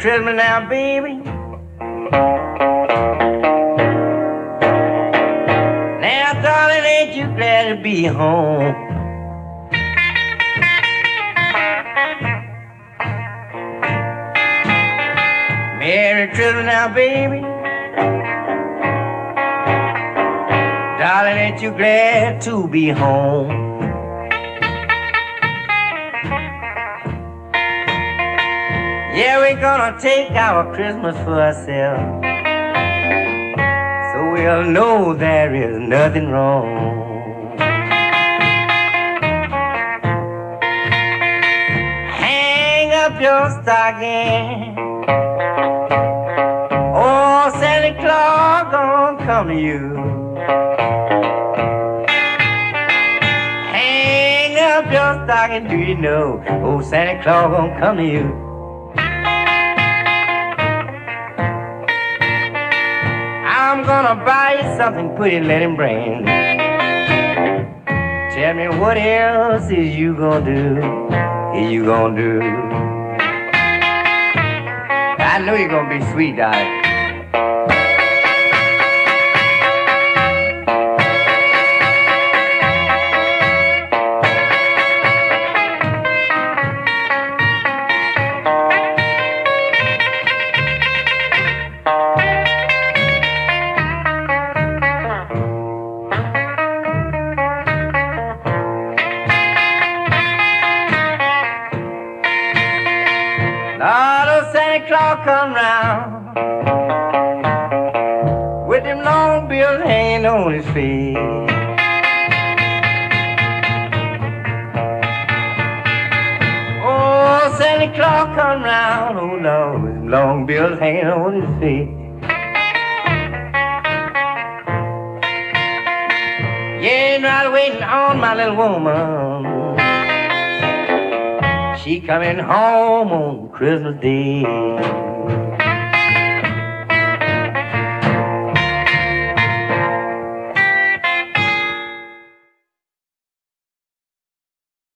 Christmas now, baby. Now, darling, ain't you glad to be home? Merry Christmas now, baby. Darling, ain't you glad to be home? Yeah, we're gonna take our Christmas for ourselves. So we'll know there is nothing wrong. Hang up your stocking. Oh, Santa Claus gonna come to you. Hang up your stocking, do you know? Oh, Santa Claus gonna come to you. Gonna buy you something pretty, let him bring. Tell me what else is you gonna do? Is you gonna do? I know you're gonna be sweet, darling. Oh, Santa Claus come round with them long bills hanging on his feet. Oh, Santa Claus come round, oh Lord, with them long bills hanging on his feet. Yeah, not waiting on my little woman. She coming home on Christmas Day.